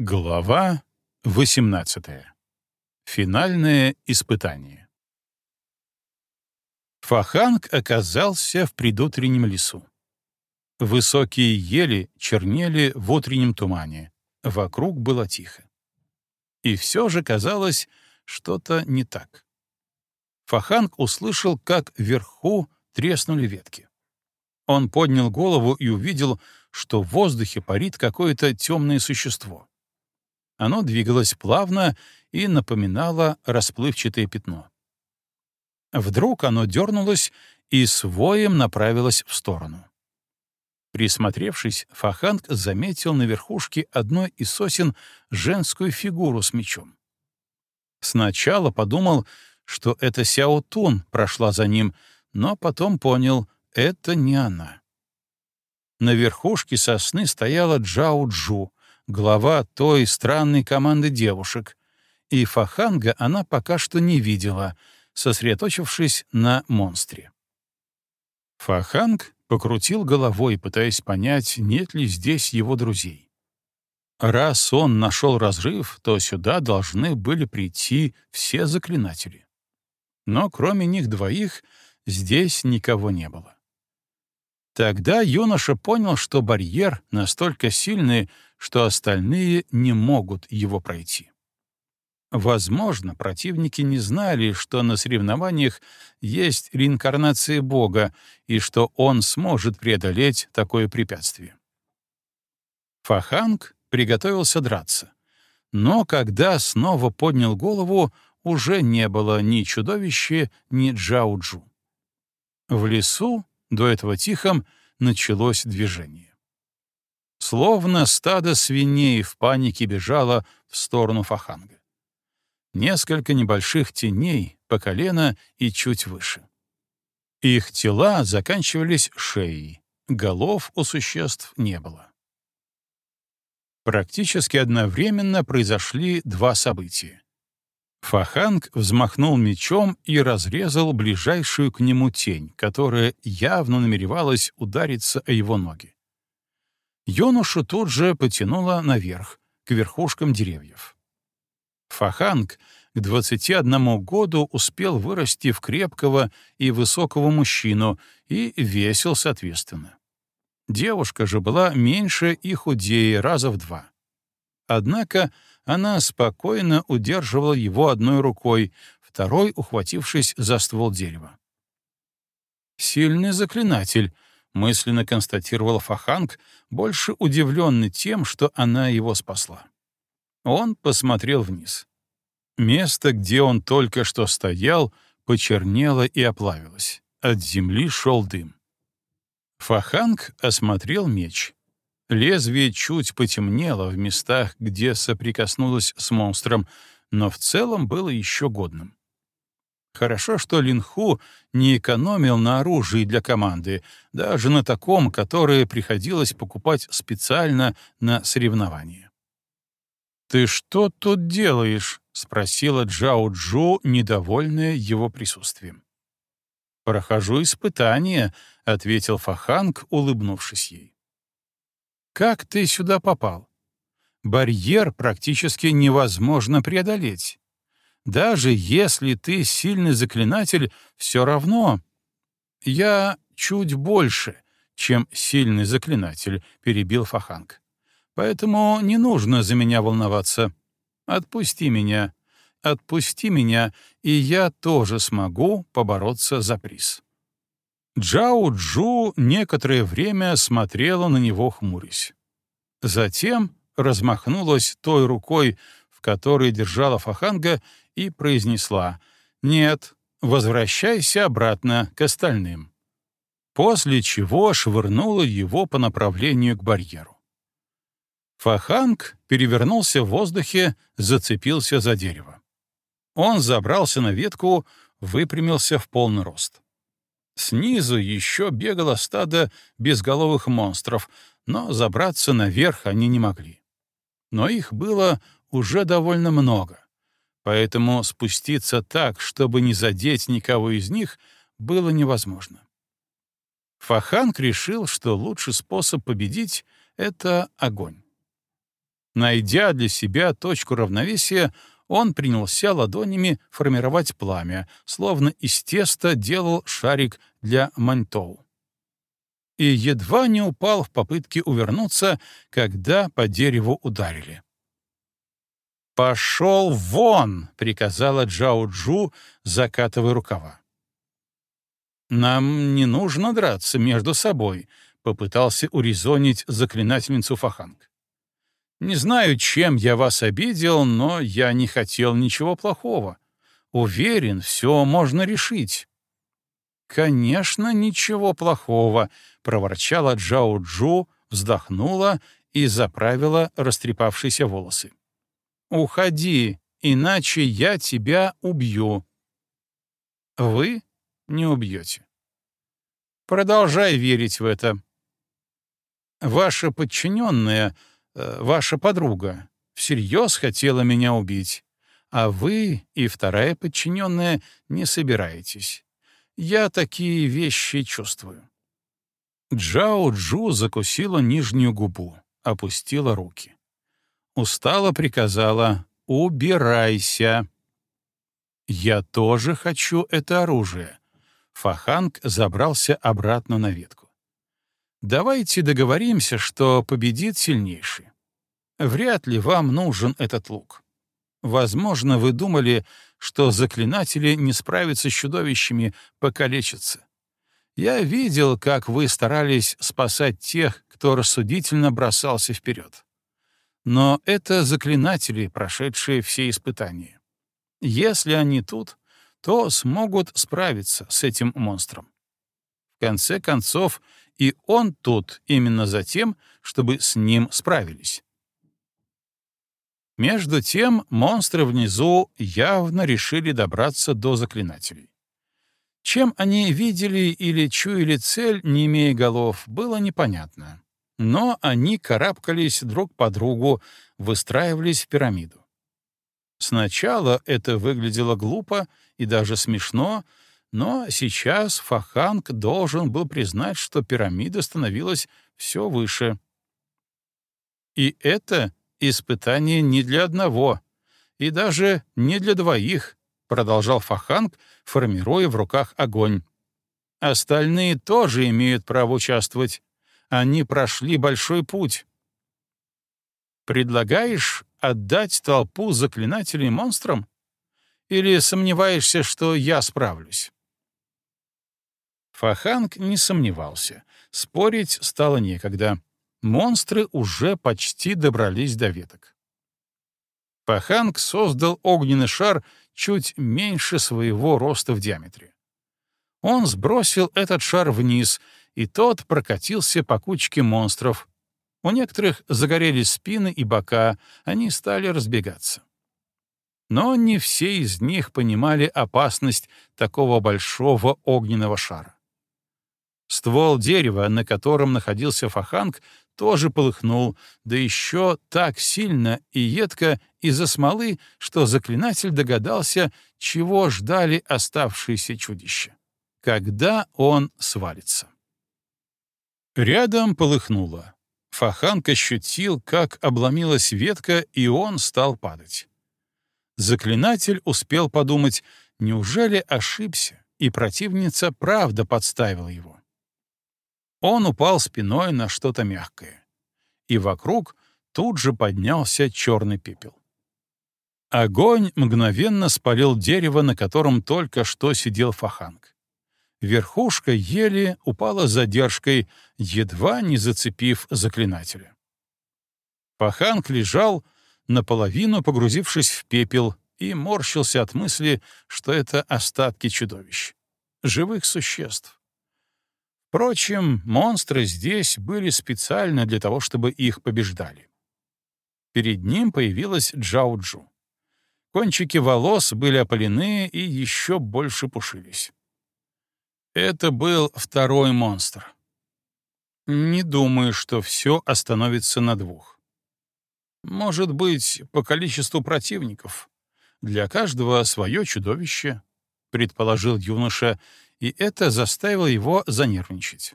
Глава 18. Финальное испытание. Фаханг оказался в предутреннем лесу. Высокие ели чернели в утреннем тумане. Вокруг было тихо. И все же казалось, что-то не так. Фаханг услышал, как вверху треснули ветки. Он поднял голову и увидел, что в воздухе парит какое-то темное существо. Оно двигалось плавно и напоминало расплывчатое пятно. Вдруг оно дернулось и с воем направилось в сторону. Присмотревшись, Фаханг заметил на верхушке одной из сосен женскую фигуру с мечом. Сначала подумал, что это Сяо Тун прошла за ним, но потом понял — это не она. На верхушке сосны стояла Джао Джу, глава той странной команды девушек, и Фаханга она пока что не видела, сосредоточившись на монстре. Фаханг покрутил головой, пытаясь понять, нет ли здесь его друзей. Раз он нашел разрыв, то сюда должны были прийти все заклинатели. Но кроме них двоих здесь никого не было. Тогда юноша понял, что барьер настолько сильный, что остальные не могут его пройти. Возможно, противники не знали, что на соревнованиях есть реинкарнация Бога и что он сможет преодолеть такое препятствие. Фаханг приготовился драться. Но когда снова поднял голову, уже не было ни чудовища, ни Джауджу. В лесу, до этого тихом, началось движение. Словно стадо свиней в панике бежало в сторону Фаханга. Несколько небольших теней по колено и чуть выше. Их тела заканчивались шеей, голов у существ не было. Практически одновременно произошли два события. Фаханг взмахнул мечом и разрезал ближайшую к нему тень, которая явно намеревалась удариться о его ноги. Юношу тут же потянуло наверх, к верхушкам деревьев. Фаханг к 21 году успел вырасти в крепкого и высокого мужчину и весил соответственно. Девушка же была меньше и худее раза в два. Однако она спокойно удерживала его одной рукой, второй ухватившись за ствол дерева. «Сильный заклинатель», мысленно констатировал Фаханг, больше удивленный тем, что она его спасла. Он посмотрел вниз. Место, где он только что стоял, почернело и оплавилось. От земли шел дым. Фаханг осмотрел меч. Лезвие чуть потемнело в местах, где соприкоснулось с монстром, но в целом было еще годным. Хорошо, что Линху не экономил на оружии для команды, даже на таком, которое приходилось покупать специально на соревнования. «Ты что тут делаешь?» — спросила Джао Джу, недовольная его присутствием. «Прохожу испытание», — ответил Фаханг, улыбнувшись ей. «Как ты сюда попал? Барьер практически невозможно преодолеть. Даже если ты сильный заклинатель, все равно. Я чуть больше, чем сильный заклинатель, перебил Фаханг. Поэтому не нужно за меня волноваться. Отпусти меня. Отпусти меня, и я тоже смогу побороться за приз. Джао Джу некоторое время смотрела на него, хмурясь. Затем размахнулась той рукой, в которой держала Фаханга, и произнесла «Нет, возвращайся обратно к остальным». После чего швырнула его по направлению к барьеру. Фаханг перевернулся в воздухе, зацепился за дерево. Он забрался на ветку, выпрямился в полный рост. Снизу еще бегало стадо безголовых монстров, но забраться наверх они не могли. Но их было уже довольно много поэтому спуститься так, чтобы не задеть никого из них, было невозможно. Фаханг решил, что лучший способ победить — это огонь. Найдя для себя точку равновесия, он принялся ладонями формировать пламя, словно из теста делал шарик для маньтоу. И едва не упал в попытке увернуться, когда по дереву ударили. «Пошел вон!» — приказала Джао Джу, закатывая рукава. «Нам не нужно драться между собой», — попытался урезонить заклинательницу Фаханг. «Не знаю, чем я вас обидел, но я не хотел ничего плохого. Уверен, все можно решить». «Конечно, ничего плохого», — проворчала Джао Джу, вздохнула и заправила растрепавшиеся волосы. «Уходи, иначе я тебя убью». «Вы не убьете». «Продолжай верить в это». «Ваша подчиненная, ваша подруга, всерьез хотела меня убить, а вы и вторая подчиненная не собираетесь. Я такие вещи чувствую». Джао Джу закусила нижнюю губу, опустила руки устало приказала «Убирайся». «Я тоже хочу это оружие». Фаханг забрался обратно на ветку. «Давайте договоримся, что победит сильнейший. Вряд ли вам нужен этот лук. Возможно, вы думали, что заклинатели не справятся с чудовищами, покалечатся. Я видел, как вы старались спасать тех, кто рассудительно бросался вперед. Но это заклинатели, прошедшие все испытания. Если они тут, то смогут справиться с этим монстром. В конце концов, и он тут именно за тем, чтобы с ним справились. Между тем, монстры внизу явно решили добраться до заклинателей. Чем они видели или чуяли цель, не имея голов, было непонятно но они карабкались друг по другу, выстраивались в пирамиду. Сначала это выглядело глупо и даже смешно, но сейчас Фаханг должен был признать, что пирамида становилась все выше. И это испытание не для одного, и даже не для двоих, продолжал Фаханг, формируя в руках огонь. Остальные тоже имеют право участвовать. Они прошли большой путь. Предлагаешь отдать толпу заклинателей монстрам? Или сомневаешься, что я справлюсь? Фаханг не сомневался. Спорить стало некогда. Монстры уже почти добрались до веток. Фаханг создал огненный шар чуть меньше своего роста в диаметре. Он сбросил этот шар вниз, и тот прокатился по кучке монстров. У некоторых загорелись спины и бока, они стали разбегаться. Но не все из них понимали опасность такого большого огненного шара. Ствол дерева, на котором находился фаханг, тоже полыхнул, да еще так сильно и едко из-за смолы, что заклинатель догадался, чего ждали оставшиеся чудища. Когда он свалится. Рядом полыхнуло. Фаханг ощутил, как обломилась ветка, и он стал падать. Заклинатель успел подумать, неужели ошибся, и противница правда подставила его. Он упал спиной на что-то мягкое, и вокруг тут же поднялся черный пепел. Огонь мгновенно спалил дерево, на котором только что сидел Фаханг. Верхушка ели упала задержкой, едва не зацепив заклинателя. Паханг лежал, наполовину погрузившись в пепел, и морщился от мысли, что это остатки чудовищ, живых существ. Впрочем, монстры здесь были специально для того, чтобы их побеждали. Перед ним появилась Джауджу. Кончики волос были опалены и еще больше пушились. Это был второй монстр. Не думаю, что все остановится на двух. Может быть, по количеству противников. Для каждого свое чудовище, предположил юноша, и это заставило его занервничать.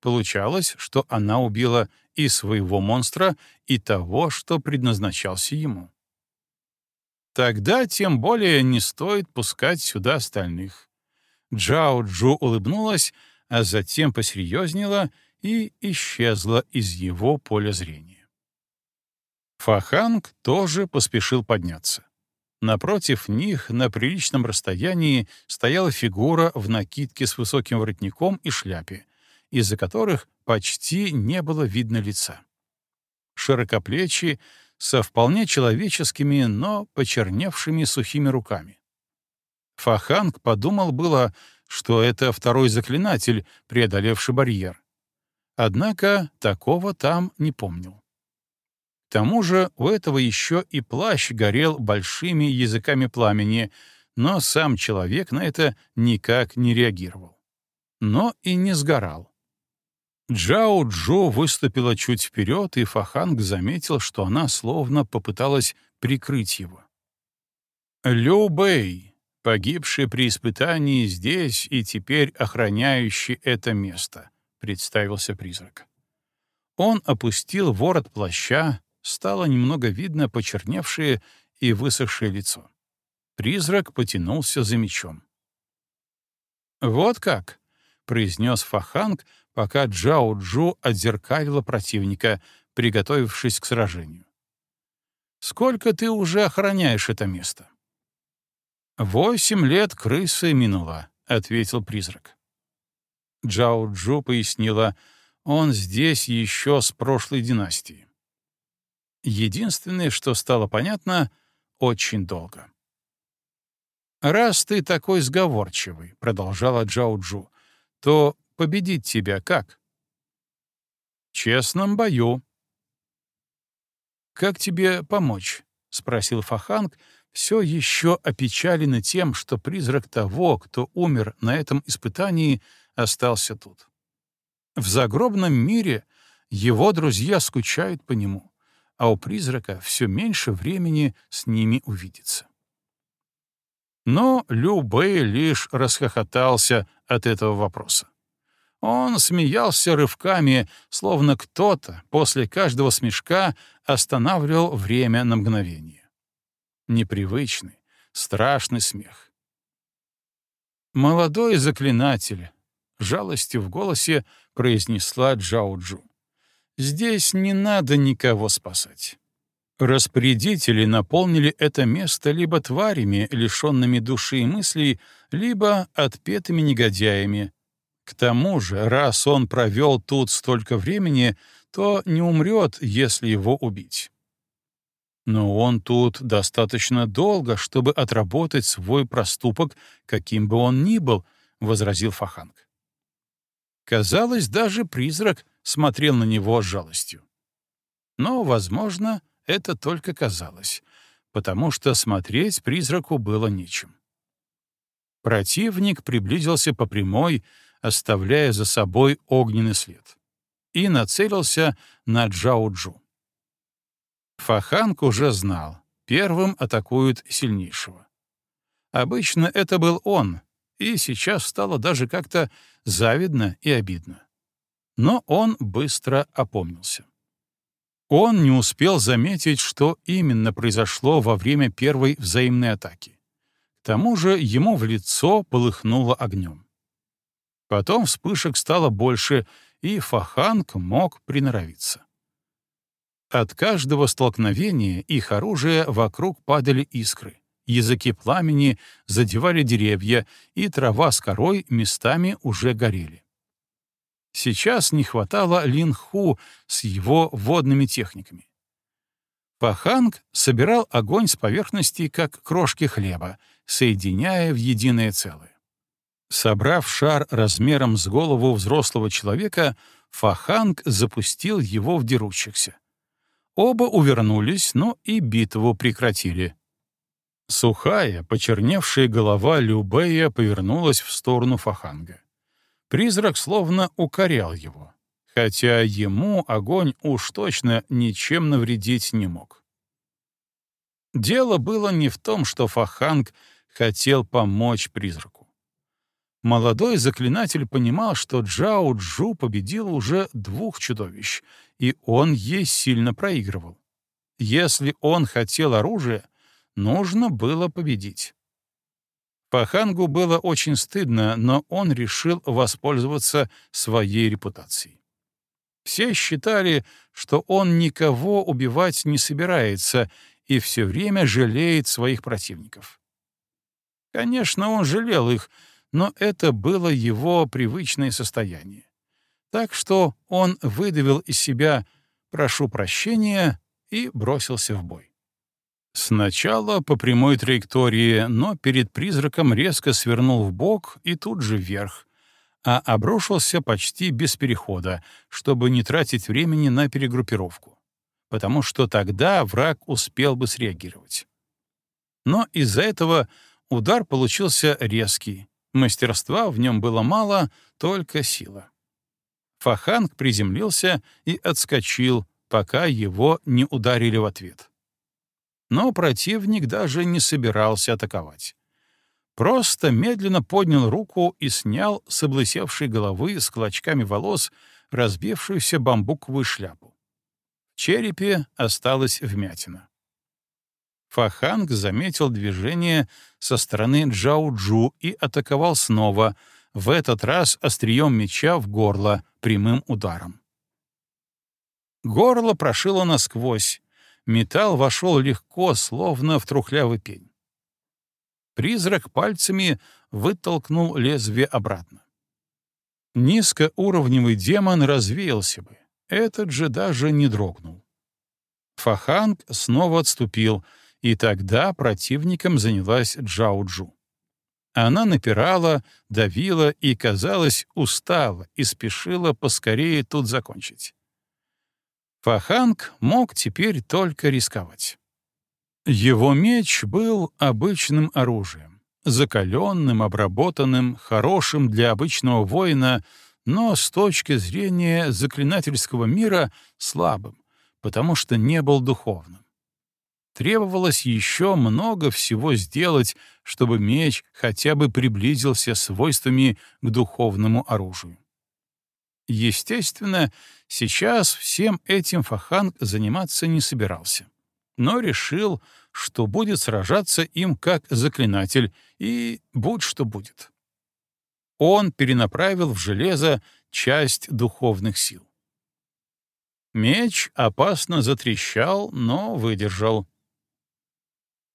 Получалось, что она убила и своего монстра, и того, что предназначался ему. Тогда тем более не стоит пускать сюда остальных. Джао Джу улыбнулась, а затем посерьезнела и исчезла из его поля зрения. Фаханг тоже поспешил подняться. Напротив них на приличном расстоянии стояла фигура в накидке с высоким воротником и шляпе, из-за которых почти не было видно лица. Широкоплечие, со вполне человеческими, но почерневшими сухими руками. Фаханг подумал было, что это второй заклинатель, преодолевший барьер. Однако такого там не помнил. К тому же у этого еще и плащ горел большими языками пламени, но сам человек на это никак не реагировал. Но и не сгорал. Джао Джо выступила чуть вперед, и Фаханг заметил, что она словно попыталась прикрыть его. Лю Бэй, погибший при испытании здесь и теперь охраняющий это место, представился призрак. Он опустил ворот плаща, стало немного видно почерневшее и высохшее лицо. Призрак потянулся за мечом. «Вот как!» — произнес Фаханг, пока Джао Джу отзеркалила противника, приготовившись к сражению. «Сколько ты уже охраняешь это место?» «Восемь лет крысы минуло», — ответил призрак. Джао Джу пояснила, он здесь еще с прошлой династии. Единственное, что стало понятно, очень долго. «Раз ты такой сговорчивый», — продолжала Джао-Джу, — «то победить тебя как?» «В честном бою». «Как тебе помочь?» — спросил Фаханг, все еще опечаленный тем, что призрак того, кто умер на этом испытании, остался тут. В загробном мире его друзья скучают по нему а у призрака все меньше времени с ними увидеться. Но Лю Бэй лишь расхохотался от этого вопроса. Он смеялся рывками, словно кто-то после каждого смешка останавливал время на мгновение. Непривычный, страшный смех. «Молодой заклинатель», — жалостью в голосе произнесла Джао Джу. Здесь не надо никого спасать. Распорядители наполнили это место либо тварями, лишенными души и мыслей, либо отпетыми негодяями. К тому же, раз он провел тут столько времени, то не умрет, если его убить. Но он тут достаточно долго, чтобы отработать свой проступок, каким бы он ни был, — возразил Фаханг. Казалось, даже призрак смотрел на него с жалостью. Но, возможно, это только казалось, потому что смотреть призраку было нечем. Противник приблизился по прямой, оставляя за собой огненный след, и нацелился на Джао-Джу. Фаханг уже знал, первым атакуют сильнейшего. Обычно это был он, и сейчас стало даже как-то завидно и обидно. Но он быстро опомнился. Он не успел заметить, что именно произошло во время первой взаимной атаки. К тому же ему в лицо полыхнуло огнем. Потом вспышек стало больше, и Фаханг мог приноровиться. От каждого столкновения их оружия вокруг падали искры, языки пламени задевали деревья, и трава с корой местами уже горели. Сейчас не хватало Линху с его водными техниками. Паханг собирал огонь с поверхности, как крошки хлеба, соединяя в единое целое. Собрав шар размером с голову взрослого человека, Фаханг запустил его в дерущихся. Оба увернулись, но и битву прекратили. Сухая, почерневшая голова Любея повернулась в сторону Фаханга. Призрак словно укорял его, хотя ему огонь уж точно ничем навредить не мог. Дело было не в том, что Фаханг хотел помочь призраку. Молодой заклинатель понимал, что Джао Джу победил уже двух чудовищ, и он ей сильно проигрывал. Если он хотел оружия, нужно было победить. Пахангу было очень стыдно, но он решил воспользоваться своей репутацией. Все считали, что он никого убивать не собирается и все время жалеет своих противников. Конечно, он жалел их, но это было его привычное состояние. Так что он выдавил из себя «прошу прощения» и бросился в бой. Сначала по прямой траектории, но перед призраком резко свернул в бок и тут же вверх, а обрушился почти без перехода, чтобы не тратить времени на перегруппировку, потому что тогда враг успел бы среагировать. Но из-за этого удар получился резкий, мастерства в нем было мало, только сила. Фаханг приземлился и отскочил, пока его не ударили в ответ. Но противник даже не собирался атаковать. Просто медленно поднял руку и снял с облысевшей головы с клочками волос разбившуюся бамбуковую шляпу. В черепе осталась вмятина. Фаханг заметил движение со стороны Джао-Джу и атаковал снова, в этот раз острием меча в горло прямым ударом. Горло прошило насквозь, металл вошел легко, словно в трухлявый пень. Призрак пальцами вытолкнул лезвие обратно. Низкоуровневый демон развеялся бы, этот же даже не дрогнул. Фаханг снова отступил, и тогда противником занялась Джао-Джу. Она напирала, давила и, казалось, устала и спешила поскорее тут закончить. Фаханг мог теперь только рисковать. Его меч был обычным оружием, закаленным, обработанным, хорошим для обычного воина, но с точки зрения заклинательского мира слабым, потому что не был духовным. Требовалось еще много всего сделать, чтобы меч хотя бы приблизился свойствами к духовному оружию. Естественно, сейчас всем этим Фаханг заниматься не собирался, но решил, что будет сражаться им как заклинатель, и будь что будет. Он перенаправил в железо часть духовных сил. Меч опасно затрещал, но выдержал.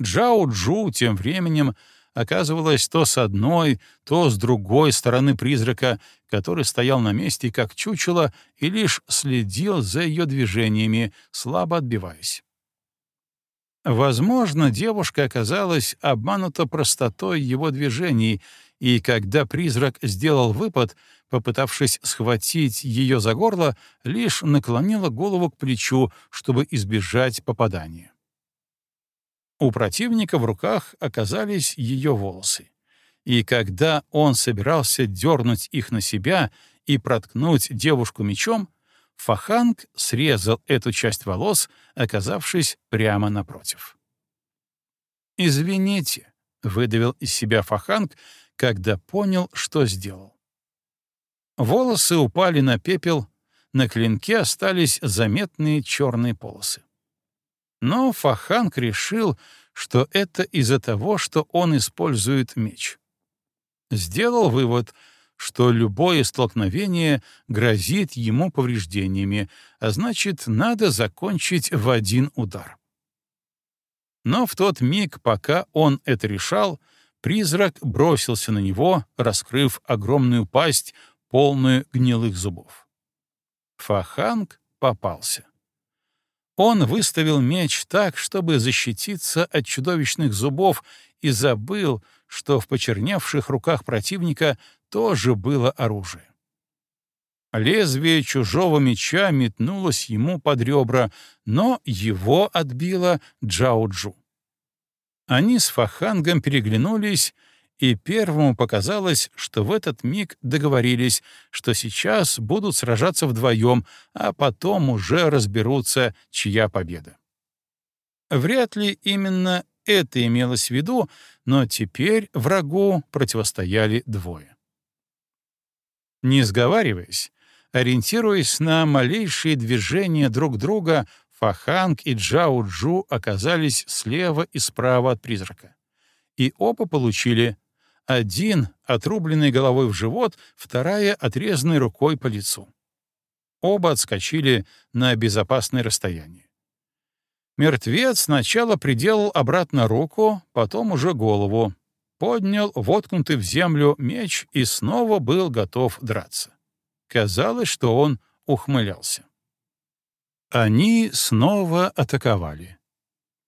Джао-Джу тем временем оказывалась то с одной, то с другой стороны призрака, который стоял на месте как чучело и лишь следил за ее движениями, слабо отбиваясь. Возможно, девушка оказалась обманута простотой его движений, и когда призрак сделал выпад, попытавшись схватить ее за горло, лишь наклонила голову к плечу, чтобы избежать попадания. У противника в руках оказались ее волосы. И когда он собирался дернуть их на себя и проткнуть девушку мечом, Фаханг срезал эту часть волос, оказавшись прямо напротив. «Извините», — выдавил из себя Фаханг, когда понял, что сделал. Волосы упали на пепел, на клинке остались заметные черные полосы. Но Фаханг решил, что это из-за того, что он использует меч. Сделал вывод, что любое столкновение грозит ему повреждениями, а значит, надо закончить в один удар. Но в тот миг, пока он это решал, призрак бросился на него, раскрыв огромную пасть, полную гнилых зубов. Фаханг попался. Он выставил меч так, чтобы защититься от чудовищных зубов, и забыл, что в почерневших руках противника тоже было оружие. Лезвие чужого меча метнулось ему под ребра, но его отбила Джао-Джу. Они с Фахангом переглянулись, и первому показалось, что в этот миг договорились, что сейчас будут сражаться вдвоем, а потом уже разберутся, чья победа. Вряд ли именно это имелось в виду, но теперь врагу противостояли двое. Не сговариваясь, ориентируясь на малейшие движения друг друга, Фаханг и Джао Джу оказались слева и справа от призрака. И оба получили один отрубленный головой в живот, вторая отрезанной рукой по лицу. Оба отскочили на безопасное расстояние. Мертвец сначала приделал обратно руку, потом уже голову, поднял воткнутый в землю меч и снова был готов драться. Казалось, что он ухмылялся. Они снова атаковали.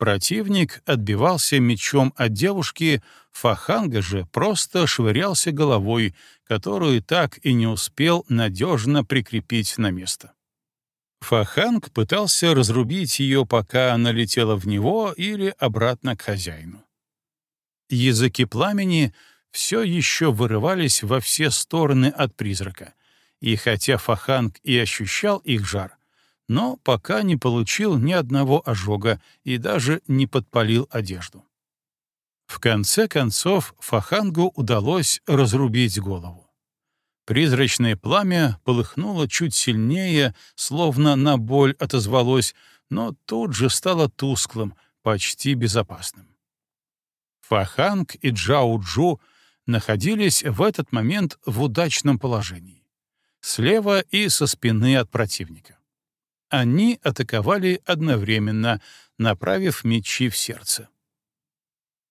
Противник отбивался мечом от девушки, Фаханга же просто швырялся головой, которую так и не успел надежно прикрепить на место. Фаханг пытался разрубить ее, пока она летела в него или обратно к хозяину. Языки пламени все еще вырывались во все стороны от призрака, и хотя Фаханг и ощущал их жар, но пока не получил ни одного ожога и даже не подпалил одежду. В конце концов Фахангу удалось разрубить голову. Призрачное пламя полыхнуло чуть сильнее, словно на боль отозвалось, но тут же стало тусклым, почти безопасным. Фаханг и Джао-Джу находились в этот момент в удачном положении. Слева и со спины от противника. Они атаковали одновременно, направив мечи в сердце.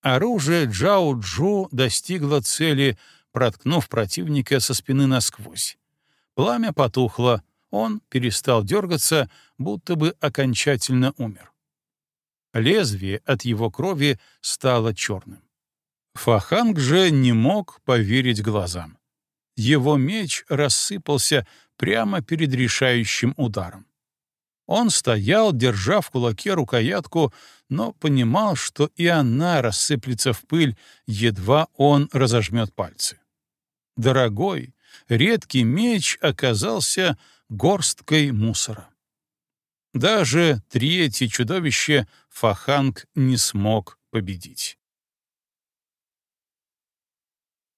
Оружие Джао Джу достигло цели, проткнув противника со спины насквозь. Пламя потухло, он перестал дергаться, будто бы окончательно умер. Лезвие от его крови стало черным. Фаханг же не мог поверить глазам. Его меч рассыпался прямо перед решающим ударом. Он стоял, держа в кулаке рукоятку, но понимал, что и она рассыплется в пыль, едва он разожмет пальцы. Дорогой, редкий меч оказался горсткой мусора. Даже третье чудовище Фаханг не смог победить.